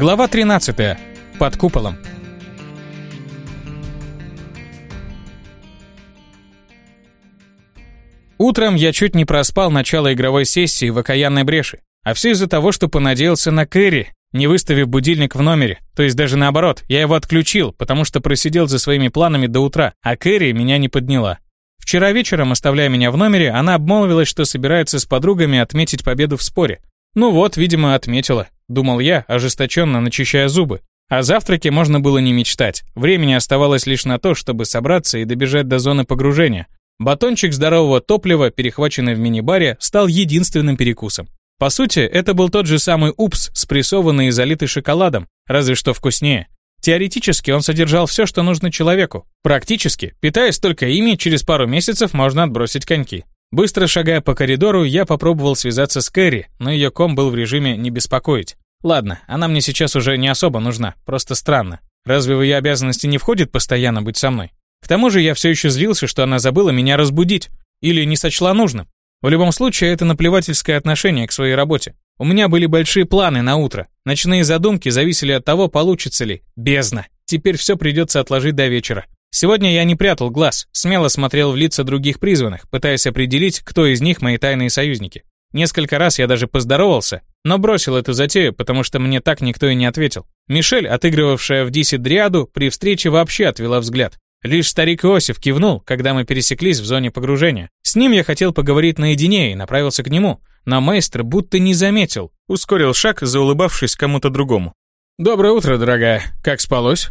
Глава 13. Под куполом. Утром я чуть не проспал начало игровой сессии в окаянной бреши. А все из-за того, что понадеялся на Кэрри, не выставив будильник в номере. То есть даже наоборот, я его отключил, потому что просидел за своими планами до утра, а Кэрри меня не подняла. Вчера вечером, оставляя меня в номере, она обмолвилась, что собирается с подругами отметить победу в споре. Ну вот, видимо, отметила, думал я, ожесточенно начищая зубы. О завтраке можно было не мечтать. Времени оставалось лишь на то, чтобы собраться и добежать до зоны погружения. Батончик здорового топлива, перехваченный в мини-баре, стал единственным перекусом. По сути, это был тот же самый упс, спрессованный и залитый шоколадом, разве что вкуснее. Теоретически он содержал все, что нужно человеку. Практически, питаясь только ими, через пару месяцев можно отбросить коньки. Быстро шагая по коридору, я попробовал связаться с Кэрри, но ее ком был в режиме «не беспокоить». Ладно, она мне сейчас уже не особо нужна, просто странно. Разве в ее обязанности не входит постоянно быть со мной? К тому же я все еще злился, что она забыла меня разбудить. Или не сочла нужным. В любом случае, это наплевательское отношение к своей работе. У меня были большие планы на утро. Ночные задумки зависели от того, получится ли. Бездна. Теперь все придется отложить до вечера. Сегодня я не прятал глаз, смело смотрел в лица других призванных, пытаясь определить, кто из них мои тайные союзники. Несколько раз я даже поздоровался, но бросил эту затею, потому что мне так никто и не ответил. Мишель, отыгрывавшая в Дисе Дриаду, при встрече вообще отвела взгляд. Лишь старик Иосиф кивнул, когда мы пересеклись в зоне погружения. С ним я хотел поговорить наедине и направился к нему, но мейстр будто не заметил, ускорил шаг, заулыбавшись кому-то другому. «Доброе утро, дорогая. Как спалось?»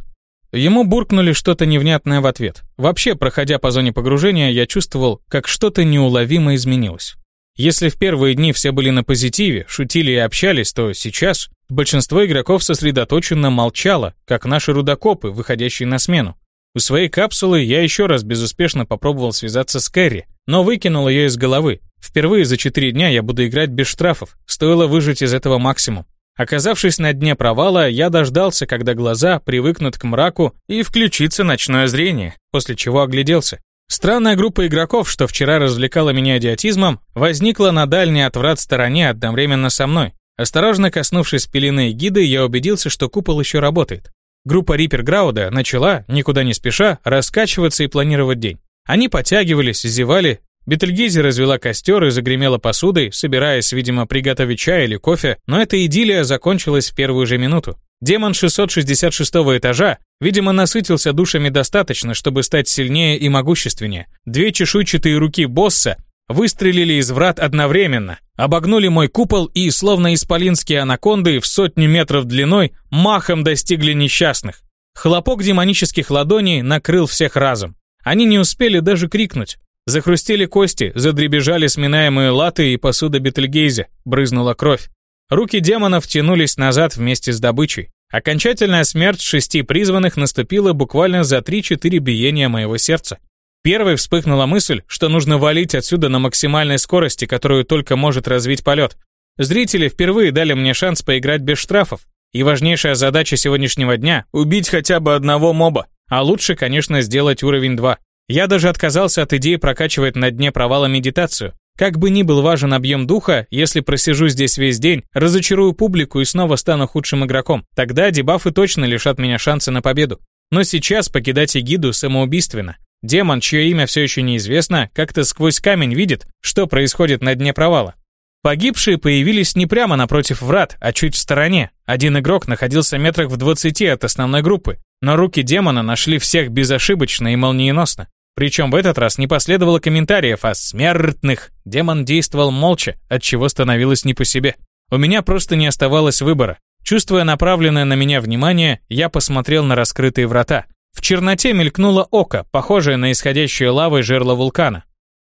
Ему буркнули что-то невнятное в ответ. Вообще, проходя по зоне погружения, я чувствовал, как что-то неуловимо изменилось. Если в первые дни все были на позитиве, шутили и общались, то сейчас большинство игроков сосредоточенно молчало, как наши рудокопы, выходящие на смену. У своей капсулы я еще раз безуспешно попробовал связаться с Кэрри, но выкинул ее из головы. Впервые за 4 дня я буду играть без штрафов, стоило выжать из этого максимум. Оказавшись на дне провала, я дождался, когда глаза привыкнут к мраку и включится ночное зрение, после чего огляделся. Странная группа игроков, что вчера развлекала меня идиотизмом, возникла на дальней от врат стороне одновременно со мной. Осторожно коснувшись пелены и гиды, я убедился, что купол еще работает. Группа Риппер Грауда начала, никуда не спеша, раскачиваться и планировать день. Они подтягивались, зевали, Бетельгизе развела костер и загремела посудой, собираясь, видимо, приготовить чай или кофе, но эта идиллия закончилась в первую же минуту. Демон 666 этажа, видимо, насытился душами достаточно, чтобы стать сильнее и могущественнее. Две чешуйчатые руки босса выстрелили из врат одновременно, обогнули мой купол и, словно исполинские анаконды в сотню метров длиной, махом достигли несчастных. Хлопок демонических ладоней накрыл всех разом. Они не успели даже крикнуть. Захрустели кости, задребежали сминаемые латы и посуда Бетельгейзе, брызнула кровь. Руки демонов тянулись назад вместе с добычей. Окончательная смерть шести призванных наступила буквально за 3-4 биения моего сердца. Первой вспыхнула мысль, что нужно валить отсюда на максимальной скорости, которую только может развить полет. Зрители впервые дали мне шанс поиграть без штрафов. И важнейшая задача сегодняшнего дня – убить хотя бы одного моба. А лучше, конечно, сделать уровень 2. Я даже отказался от идеи прокачивать на дне провала медитацию. Как бы ни был важен объем духа, если просижу здесь весь день, разочарую публику и снова стану худшим игроком, тогда дебафы точно лишат меня шанса на победу. Но сейчас покидать Эгиду самоубийственно. Демон, чье имя все еще неизвестно, как-то сквозь камень видит, что происходит на дне провала. Погибшие появились не прямо напротив врат, а чуть в стороне. Один игрок находился метрах в 20 от основной группы, но руки демона нашли всех безошибочно и молниеносно. Причем в этот раз не последовало комментариев о смертных. Демон действовал молча, от чего становилось не по себе. У меня просто не оставалось выбора. Чувствуя направленное на меня внимание, я посмотрел на раскрытые врата. В черноте мелькнуло око, похожее на исходящее лавой жерло вулкана.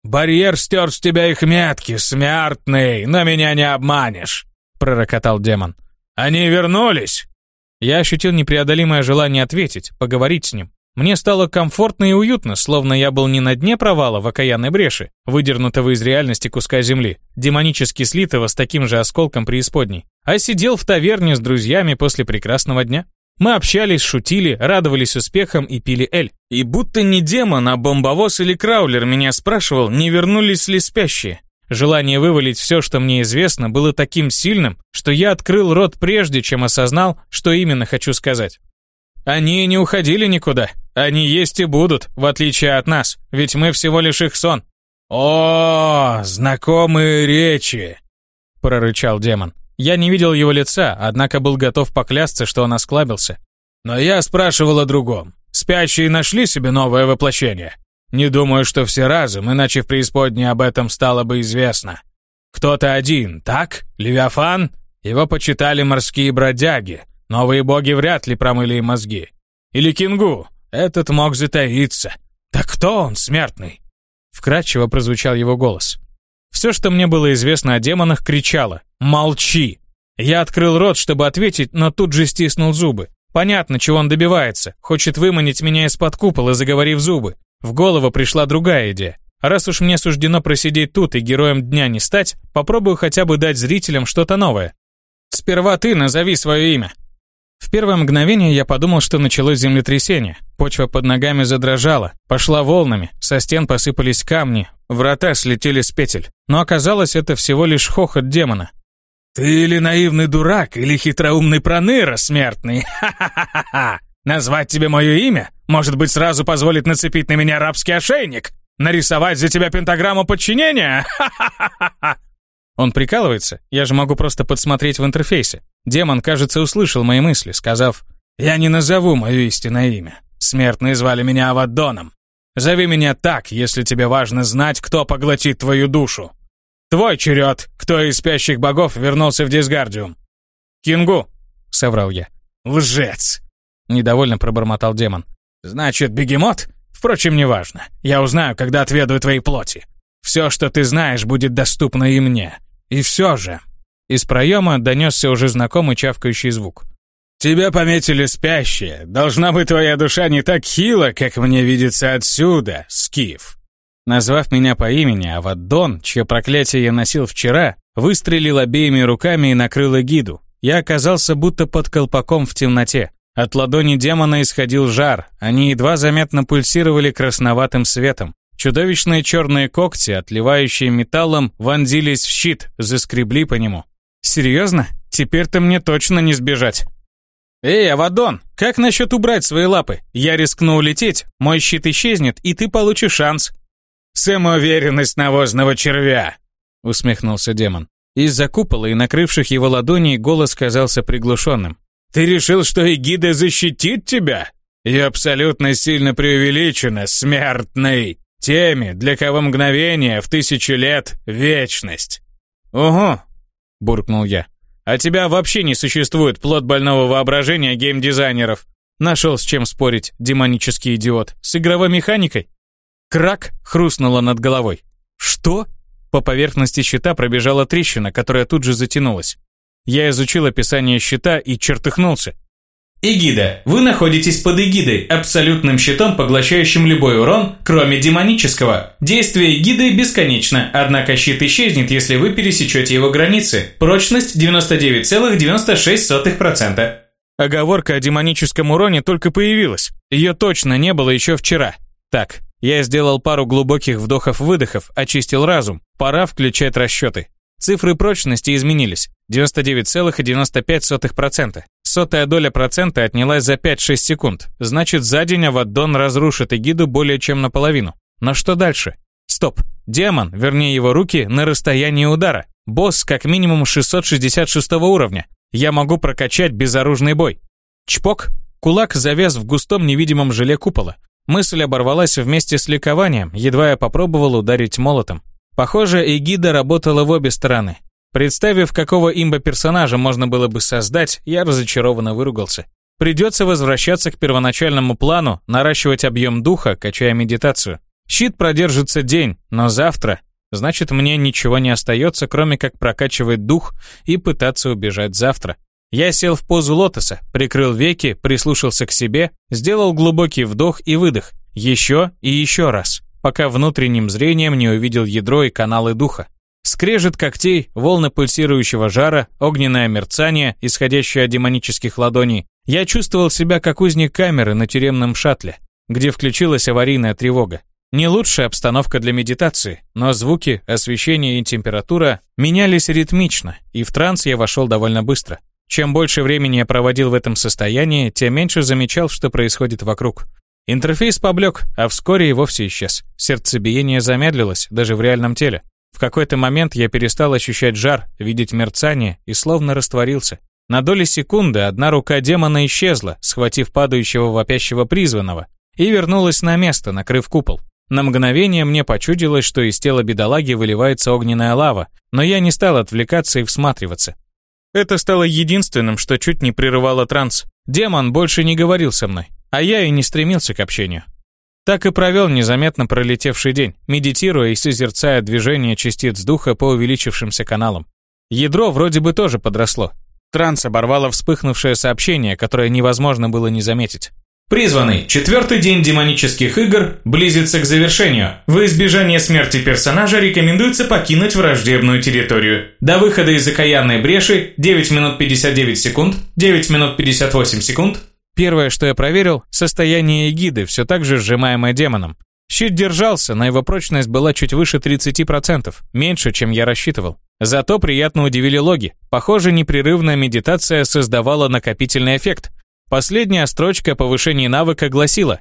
«Барьер стер с тебя их метки, смертный, но меня не обманешь», — пророкотал демон. «Они вернулись!» Я ощутил непреодолимое желание ответить, поговорить с ним. Мне стало комфортно и уютно, словно я был не на дне провала в окаянной бреши, выдернутого из реальности куска земли, демонически слитого с таким же осколком преисподней, а сидел в таверне с друзьями после прекрасного дня. Мы общались, шутили, радовались успехам и пили эль. И будто не демон, а бомбовоз или краулер меня спрашивал, не вернулись ли спящие. Желание вывалить все, что мне известно, было таким сильным, что я открыл рот прежде, чем осознал, что именно хочу сказать. Они не уходили никуда. Они есть и будут, в отличие от нас, ведь мы всего лишь их сон. «О, знакомые речи!» — прорычал демон. Я не видел его лица, однако был готов поклясться, что он осклабился. «Но я спрашивал о другом. Спящие нашли себе новое воплощение? Не думаю, что все разом, иначе в преисподней об этом стало бы известно. Кто-то один, так? Левиафан? Его почитали морские бродяги. Новые боги вряд ли промыли мозги. Или Кингу? Этот мог затаиться. Так кто он, смертный?» Вкратчиво прозвучал его голос. Все, что мне было известно о демонах, кричало «Молчи!». Я открыл рот, чтобы ответить, но тут же стиснул зубы. Понятно, чего он добивается. Хочет выманить меня из-под купола, заговорив зубы. В голову пришла другая идея. Раз уж мне суждено просидеть тут и героем дня не стать, попробую хотя бы дать зрителям что-то новое. Сперва ты назови свое имя. В первое мгновение я подумал, что началось землетрясение. Почва под ногами задрожала, пошла волнами, со стен посыпались камни, врата слетели с петель. Но оказалось, это всего лишь хохот демона. «Ты или наивный дурак, или хитроумный проныра, смертный! Ха-ха-ха-ха! Назвать тебе мое имя? Может быть, сразу позволит нацепить на меня арабский ошейник? Нарисовать за тебя пентаграмму подчинения? Ха-ха-ха-ха!» Он прикалывается? Я же могу просто подсмотреть в интерфейсе. Демон, кажется, услышал мои мысли, сказав, «Я не назову мое истинное имя. Смертные звали меня Авадоном. Зови меня так, если тебе важно знать, кто поглотит твою душу. Твой черед, кто из спящих богов вернулся в Дисгардиум?» «Кингу», — соврал я. «Лжец!» — недовольно пробормотал демон. «Значит, бегемот? Впрочем, неважно. Я узнаю, когда отведаю твоей плоти. Все, что ты знаешь, будет доступно и мне. И все же...» Из проема донесся уже знакомый чавкающий звук. «Тебя пометили спящие. Должна быть твоя душа не так хила, как мне видится отсюда, Скиф». Назвав меня по имени, Аваддон, чье проклятие я носил вчера, выстрелил обеими руками и накрыл эгиду. Я оказался будто под колпаком в темноте. От ладони демона исходил жар, они едва заметно пульсировали красноватым светом. Чудовищные черные когти, отливающие металлом, вонзились в щит, заскребли по нему. «Серьезно? Теперь-то мне точно не сбежать». «Эй, Авадон, как насчет убрать свои лапы? Я рискну улететь, мой щит исчезнет, и ты получишь шанс». «Самоуверенность навозного червя!» — усмехнулся демон. Из-за купола и накрывших его ладоней голос казался приглушенным. «Ты решил, что Эгида защитит тебя? И абсолютно сильно преувеличено, смертный!» Теми, для кого мгновение в тысячу лет — вечность. «Ого!» — буркнул я. «А тебя вообще не существует плод больного воображения геймдизайнеров. Нашел с чем спорить, демонический идиот. С игровой механикой?» Крак хрустнуло над головой. «Что?» По поверхности щита пробежала трещина, которая тут же затянулась. Я изучил описание щита и чертыхнулся. Эгида. Вы находитесь под эгидой, абсолютным щитом, поглощающим любой урон, кроме демонического. Действие эгиды бесконечно, однако щит исчезнет, если вы пересечете его границы. Прочность 99,96%. Оговорка о демоническом уроне только появилась. Ее точно не было еще вчера. Так, я сделал пару глубоких вдохов-выдохов, очистил разум. Пора включать расчеты. Цифры прочности изменились. 99,95%. Сотая доля процента отнялась за 5-6 секунд. Значит, за день Аваддон разрушит эгиду более чем наполовину. Но что дальше? Стоп. Демон, вернее его руки, на расстоянии удара. Босс как минимум 666 уровня. Я могу прокачать безоружный бой. Чпок. Кулак завяз в густом невидимом желе купола. Мысль оборвалась вместе с ликованием, едва я попробовал ударить молотом. Похоже, эгида работала в обе стороны. Представив, какого имба-персонажа можно было бы создать, я разочарованно выругался. Придется возвращаться к первоначальному плану, наращивать объем духа, качая медитацию. Щит продержится день, но завтра... Значит, мне ничего не остается, кроме как прокачивать дух и пытаться убежать завтра. Я сел в позу лотоса, прикрыл веки, прислушался к себе, сделал глубокий вдох и выдох. Еще и еще раз, пока внутренним зрением не увидел ядро и каналы духа. Скрежет когтей, волны пульсирующего жара, огненное мерцание, исходящее от демонических ладоней. Я чувствовал себя как узник камеры на тюремном шаттле, где включилась аварийная тревога. Не лучшая обстановка для медитации, но звуки, освещение и температура менялись ритмично, и в транс я вошел довольно быстро. Чем больше времени я проводил в этом состоянии, тем меньше замечал, что происходит вокруг. Интерфейс поблек, а вскоре и вовсе исчез. Сердцебиение замедлилось, даже в реальном теле. В какой-то момент я перестал ощущать жар, видеть мерцание и словно растворился. На доли секунды одна рука демона исчезла, схватив падающего вопящего призванного, и вернулась на место, накрыв купол. На мгновение мне почудилось, что из тела бедолаги выливается огненная лава, но я не стал отвлекаться и всматриваться. Это стало единственным, что чуть не прерывало транс. Демон больше не говорил со мной, а я и не стремился к общению. Так и провел незаметно пролетевший день, медитируя и созерцая движение частиц духа по увеличившимся каналам. Ядро вроде бы тоже подросло. Транс оборвало вспыхнувшее сообщение, которое невозможно было не заметить. Призванный, четвертый день демонических игр близится к завершению. В избежание смерти персонажа рекомендуется покинуть враждебную территорию. До выхода из окаянной бреши 9 минут 59 секунд, 9 минут 58 секунд. Первое, что я проверил, состояние эгиды, все так же сжимаемое демоном. Щит держался, но его прочность была чуть выше 30%, меньше, чем я рассчитывал. Зато приятно удивили логи. Похоже, непрерывная медитация создавала накопительный эффект. Последняя строчка повышения навыка гласила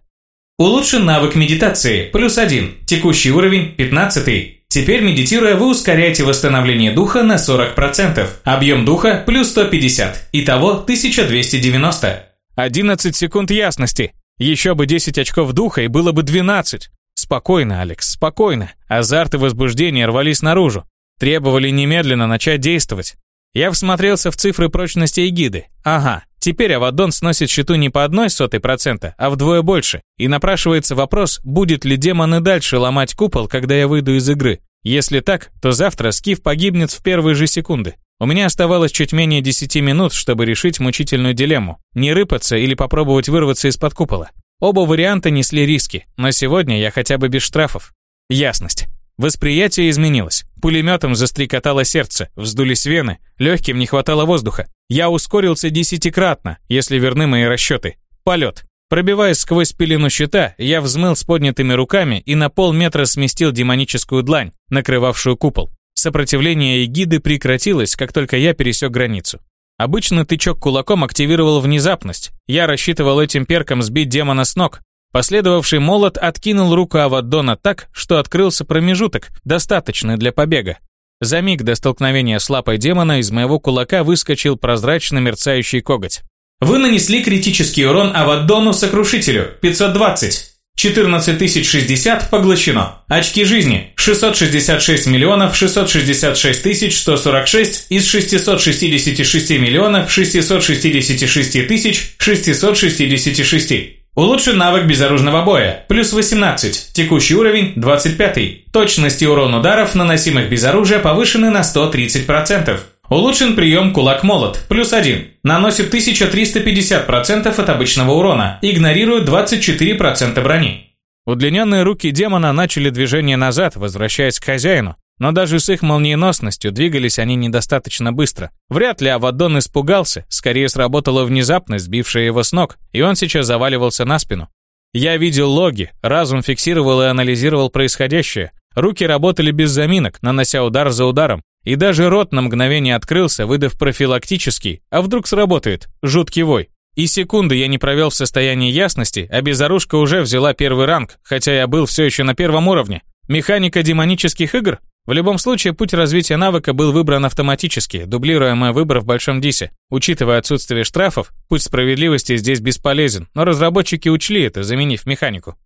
Улучшен навык медитации, плюс один, текущий уровень 15. Теперь, медитируя, вы ускоряете восстановление духа на 40%, объем духа плюс 150, итого 1290. 11 секунд ясности. Еще бы 10 очков духа и было бы 12. Спокойно, Алекс, спокойно. Азарт и возбуждение рвались наружу. Требовали немедленно начать действовать. Я всмотрелся в цифры прочности эгиды. Ага, теперь Авадон сносит щиту не по одной сотой процента, а вдвое больше. И напрашивается вопрос, будет ли демон и дальше ломать купол, когда я выйду из игры. Если так, то завтра Скиф погибнет в первые же секунды. У меня оставалось чуть менее 10 минут, чтобы решить мучительную дилемму. Не рыпаться или попробовать вырваться из-под купола. Оба варианта несли риски, но сегодня я хотя бы без штрафов. Ясность. Восприятие изменилось. Пулеметом застрекотало сердце, вздулись вены, легким не хватало воздуха. Я ускорился десятикратно, если верны мои расчеты. Полет. Пробиваясь сквозь пелену щита, я взмыл с поднятыми руками и на полметра сместил демоническую длань, накрывавшую купол. Сопротивление эгиды прекратилось, как только я пересек границу. Обычно тычок кулаком активировал внезапность. Я рассчитывал этим перком сбить демона с ног, Последовавший молот откинул руку Аваддона так, что открылся промежуток, достаточный для побега. За миг до столкновения с лапой демона из моего кулака выскочил прозрачно мерцающий коготь. Вы нанесли критический урон Аваддону Сокрушителю 520. 14060 поглощено. Очки жизни 666 миллионов 666 тысяч 146 из 666 миллионов 666 тысяч 666. Улучшен навык безоружного боя, плюс 18, текущий уровень 25. Точность и урон ударов, наносимых без оружия, повышены на 130%. Улучшен прием кулак-молот, плюс 1. Наносит 1350% от обычного урона, игнорирует 24% брони. Удлиненные руки демона начали движение назад, возвращаясь к хозяину, но даже с их молниеносностью двигались они недостаточно быстро. Вряд ли Авадон испугался, скорее сработала внезапность, сбившая его с ног, и он сейчас заваливался на спину. Я видел логи, разум фиксировал и анализировал происходящее. Руки работали без заминок, нанося удар за ударом. И даже рот на мгновение открылся, выдав профилактический, а вдруг сработает, жуткий вой. И секунды я не провел в состоянии ясности, а безоружка уже взяла первый ранг, хотя я был все еще на первом уровне. Механика демонических игр? В любом случае, путь развития навыка был выбран автоматически, дублируя мой выбор в Большом Дисе. Учитывая отсутствие штрафов, путь справедливости здесь бесполезен, но разработчики учли это, заменив механику.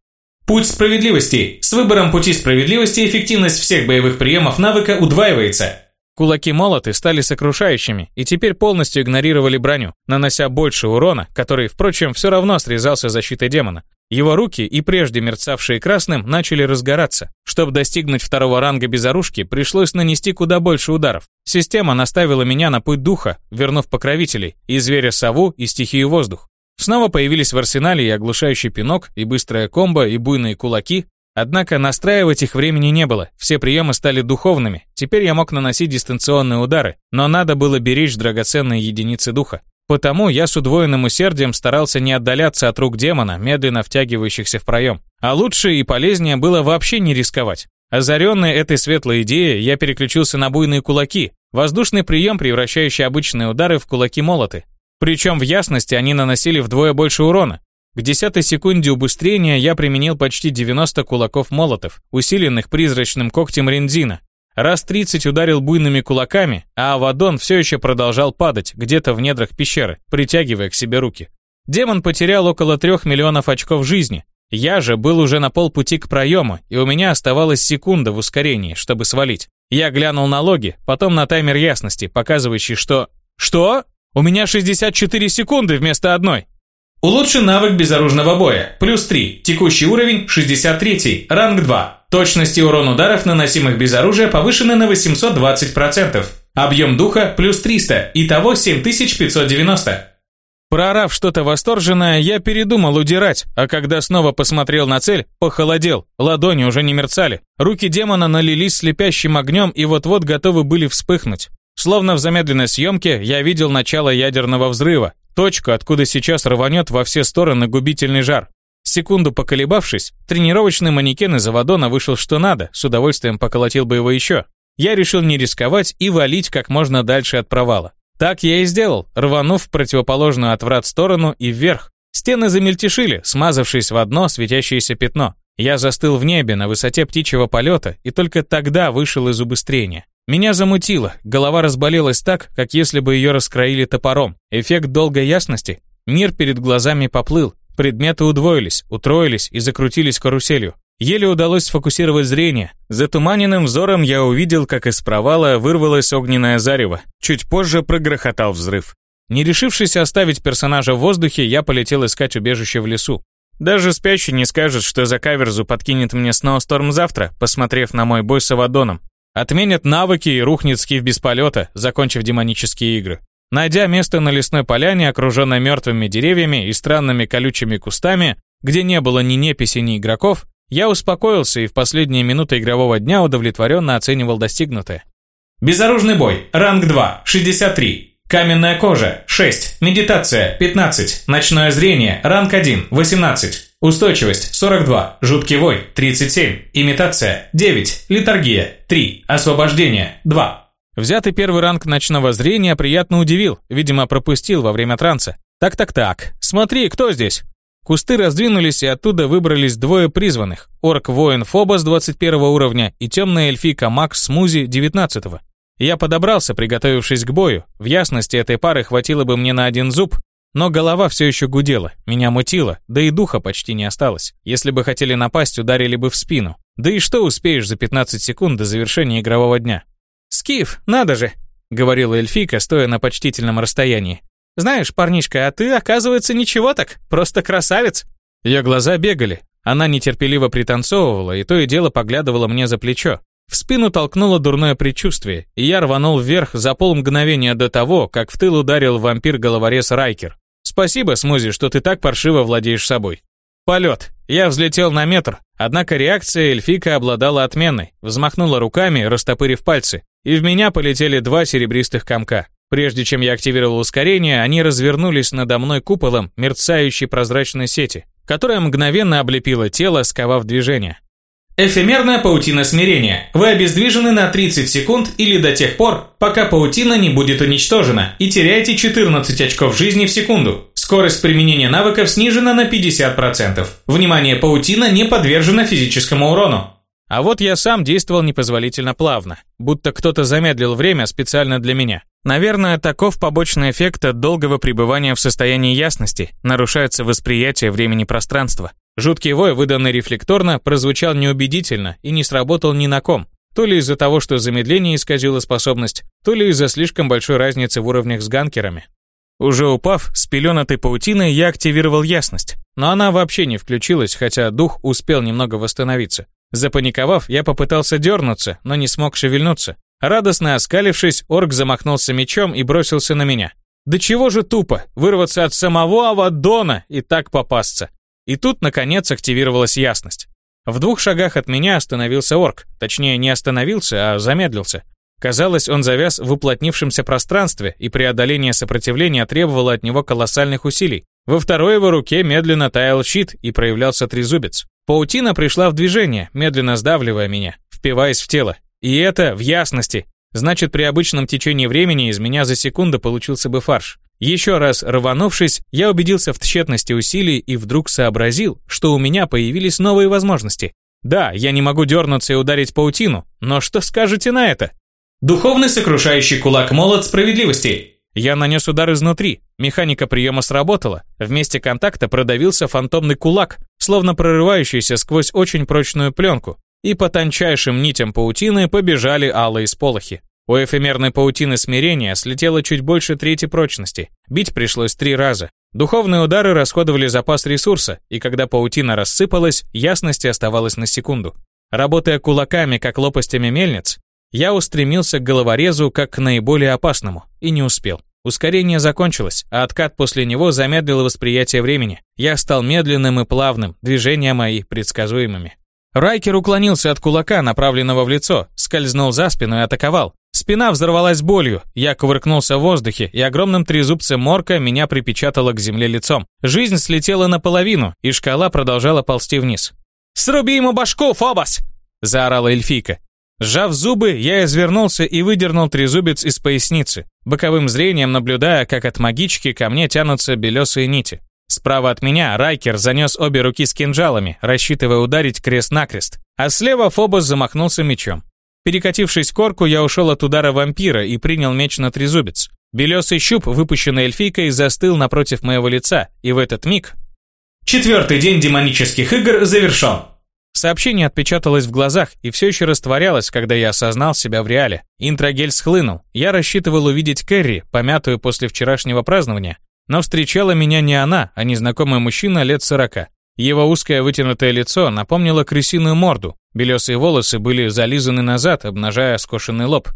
Путь справедливости. С выбором пути справедливости эффективность всех боевых приемов навыка удваивается. Кулаки-молоты стали сокрушающими и теперь полностью игнорировали броню, нанося больше урона, который, впрочем, все равно срезался защитой демона. Его руки, и прежде мерцавшие красным, начали разгораться. Чтобы достигнуть второго ранга безоружки, пришлось нанести куда больше ударов. Система наставила меня на путь духа, вернув покровителей, и зверя-сову, и стихию воздух. Снова появились в арсенале и оглушающий пинок, и быстрая комбо, и буйные кулаки, Однако настраивать их времени не было, все приемы стали духовными, теперь я мог наносить дистанционные удары, но надо было беречь драгоценные единицы духа. Потому я с удвоенным усердием старался не отдаляться от рук демона, медленно втягивающихся в проем. А лучше и полезнее было вообще не рисковать. Озаренный этой светлой идеей, я переключился на буйные кулаки, воздушный прием, превращающий обычные удары в кулаки-молоты. Причем в ясности они наносили вдвое больше урона. К десятой секунде убыстрения я применил почти 90 кулаков-молотов, усиленных призрачным когтем Рензина, Раз 30 ударил буйными кулаками, а Авадон все еще продолжал падать где-то в недрах пещеры, притягивая к себе руки. Демон потерял около трех миллионов очков жизни. Я же был уже на полпути к проему, и у меня оставалась секунда в ускорении, чтобы свалить. Я глянул на логи, потом на таймер ясности, показывающий, что... Что? У меня 64 секунды вместо одной. Улучшен навык безоружного боя. Плюс 3. Текущий уровень 63. Ранг 2. Точность и урон ударов, наносимых без оружия, повышены на 820%. Объем духа плюс 300, итого 7590. Проорав что-то восторженное, я передумал удирать, а когда снова посмотрел на цель, похолодел, ладони уже не мерцали. Руки демона налились слепящим огнем и вот-вот готовы были вспыхнуть. Словно в замедленной съемке я видел начало ядерного взрыва, точку, откуда сейчас рванет во все стороны губительный жар. Секунду поколебавшись, тренировочный манекен из Авадона вышел что надо, с удовольствием поколотил бы его еще. Я решил не рисковать и валить как можно дальше от провала. Так я и сделал, рванув в противоположную от врат сторону и вверх. Стены замельтешили, смазавшись в одно светящееся пятно. Я застыл в небе на высоте птичьего полета и только тогда вышел из убыстрения. Меня замутило, голова разболелась так, как если бы ее раскроили топором. Эффект долгой ясности. Мир перед глазами поплыл, Предметы удвоились, утроились и закрутились каруселью. Еле удалось сфокусировать зрение. Затуманенным взором я увидел, как из провала вырвалось огненное зарево. Чуть позже прогрохотал взрыв. Не решившись оставить персонажа в воздухе, я полетел искать убежище в лесу. Даже спящий не скажет, что за каверзу подкинет мне Сноусторм завтра, посмотрев на мой бой с Авадоном. Отменят навыки и рухнет скиф без полета, закончив демонические игры. Найдя место на лесной поляне, окруженной мертвыми деревьями и странными колючими кустами, где не было ни неписи, ни игроков, я успокоился и в последние минуты игрового дня удовлетворенно оценивал достигнутое. Безоружный бой, ранг 2, 63. Каменная кожа, 6. Медитация, 15. Ночное зрение, ранг 1, 18. Устойчивость, 42. Жуткий вой, 37. Имитация, 9. Литургия, 3. Освобождение, 2. Взятый первый ранг ночного зрения приятно удивил, видимо, пропустил во время транса. Так-так-так, смотри, кто здесь? Кусты раздвинулись, и оттуда выбрались двое призванных. Орк-воин Фобос 21 уровня и темная эльфийка Макс Смузи 19 -го. Я подобрался, приготовившись к бою. В ясности этой пары хватило бы мне на один зуб, но голова все еще гудела, меня мутило, да и духа почти не осталось. Если бы хотели напасть, ударили бы в спину. Да и что успеешь за 15 секунд до завершения игрового дня? «Скиф, надо же!» — говорила эльфийка, стоя на почтительном расстоянии. «Знаешь, парнишка, а ты, оказывается, ничего так, просто красавец!» Ее глаза бегали, она нетерпеливо пританцовывала и то и дело поглядывала мне за плечо. В спину толкнуло дурное предчувствие, и я рванул вверх за полмгновения до того, как в тыл ударил вампир-головорез Райкер. «Спасибо, Смузи, что ты так паршиво владеешь собой». Полет. Я взлетел на метр, однако реакция эльфика обладала отменной, взмахнула руками, растопырив пальцы и в меня полетели два серебристых комка. Прежде чем я активировал ускорение, они развернулись надо мной куполом мерцающей прозрачной сети, которая мгновенно облепила тело, сковав движение. Эфемерная паутина смирения. Вы обездвижены на 30 секунд или до тех пор, пока паутина не будет уничтожена, и теряете 14 очков жизни в секунду. Скорость применения навыков снижена на 50%. Внимание, паутина не подвержена физическому урону. А вот я сам действовал непозволительно плавно, будто кто-то замедлил время специально для меня. Наверное, таков побочный эффект от долгого пребывания в состоянии ясности, нарушается восприятие времени-пространства. Жуткий вой, выданный рефлекторно, прозвучал неубедительно и не сработал ни на ком. То ли из-за того, что замедление исказило способность, то ли из-за слишком большой разницы в уровнях с ганкерами. Уже упав, с пеленатой паутиной я активировал ясность, но она вообще не включилась, хотя дух успел немного восстановиться. Запаниковав, я попытался дернуться, но не смог шевельнуться. Радостно оскалившись, орк замахнулся мечом и бросился на меня. Да чего же тупо, вырваться от самого Авадона и так попасться. И тут, наконец, активировалась ясность. В двух шагах от меня остановился орк, точнее, не остановился, а замедлился. Казалось, он завяз в уплотнившемся пространстве, и преодоление сопротивления требовало от него колоссальных усилий. Во второй его руке медленно таял щит и проявлялся трезубец. Паутина пришла в движение, медленно сдавливая меня, впиваясь в тело. И это в ясности. Значит, при обычном течении времени из меня за секунду получился бы фарш. Еще раз рванувшись, я убедился в тщетности усилий и вдруг сообразил, что у меня появились новые возможности. Да, я не могу дернуться и ударить паутину, но что скажете на это? Духовный сокрушающий кулак-молот справедливости. Я нанес удар изнутри. Механика приема сработала. Вместе контакта продавился фантомный кулак, словно прорывающийся сквозь очень прочную пленку. И по тончайшим нитям паутины побежали алые сполохи. У эфемерной паутины смирения слетело чуть больше трети прочности. Бить пришлось три раза. Духовные удары расходовали запас ресурса, и когда паутина рассыпалась, ясности оставалось на секунду. Работая кулаками, как лопастями мельниц, я устремился к головорезу как к наиболее опасному, и не успел. Ускорение закончилось, а откат после него замедлил восприятие времени. Я стал медленным и плавным, движения мои предсказуемыми. Райкер уклонился от кулака, направленного в лицо, скользнул за спину и атаковал. Спина взорвалась болью, я кувыркнулся в воздухе, и огромным трезубцем морка меня припечатало к земле лицом. Жизнь слетела наполовину, и шкала продолжала ползти вниз. «Сруби ему башку, Фобос!» – заорала эльфийка. Сжав зубы, я извернулся и выдернул трезубец из поясницы, боковым зрением наблюдая, как от магички ко мне тянутся белесые нити. Справа от меня Райкер занес обе руки с кинжалами, рассчитывая ударить крест-накрест, а слева Фобос замахнулся мечом. Перекатившись корку, я ушел от удара вампира и принял меч на трезубец. Белесый щуп, выпущенный эльфийкой, застыл напротив моего лица, и в этот миг... Четвертый день демонических игр завершен. Сообщение отпечаталось в глазах и все еще растворялось, когда я осознал себя в реале. Интрагель схлынул. Я рассчитывал увидеть Кэрри, помятую после вчерашнего празднования. Но встречала меня не она, а незнакомый мужчина лет сорока. Его узкое вытянутое лицо напомнило крысиную морду. Белесые волосы были зализаны назад, обнажая скошенный лоб.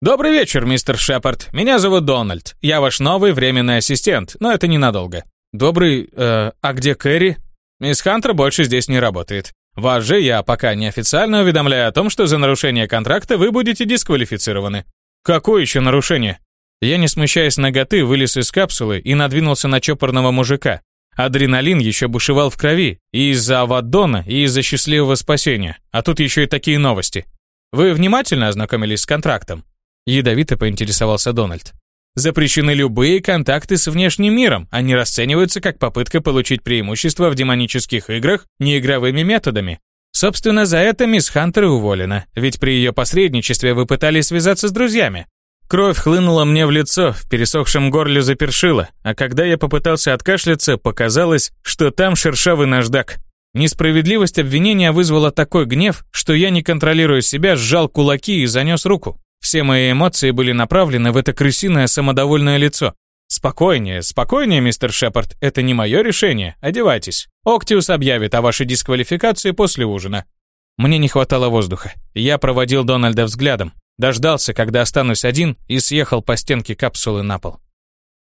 «Добрый вечер, мистер Шепард. Меня зовут Дональд. Я ваш новый временный ассистент, но это ненадолго». «Добрый... Э, а где Кэрри?» «Мисс Хантер больше здесь не работает. Вас же я пока неофициально уведомляю о том, что за нарушение контракта вы будете дисквалифицированы. Какое еще нарушение? Я, не смущаясь ноготы, вылез из капсулы и надвинулся на чопорного мужика. Адреналин еще бушевал в крови, и из-за Аваддона, и из-за счастливого спасения. А тут еще и такие новости. Вы внимательно ознакомились с контрактом? Ядовито поинтересовался Дональд. Запрещены любые контакты с внешним миром, они расцениваются как попытка получить преимущество в демонических играх неигровыми методами. Собственно, за это мисс Хантер уволена, ведь при ее посредничестве вы пытались связаться с друзьями. Кровь хлынула мне в лицо, в пересохшем горле запершила, а когда я попытался откашляться, показалось, что там шершавый наждак. Несправедливость обвинения вызвала такой гнев, что я, не контролируя себя, сжал кулаки и занес руку. Все мои эмоции были направлены в это крысиное самодовольное лицо. «Спокойнее, спокойнее, мистер Шепард, это не мое решение, одевайтесь. Октиус объявит о вашей дисквалификации после ужина». Мне не хватало воздуха. Я проводил Дональда взглядом, дождался, когда останусь один, и съехал по стенке капсулы на пол.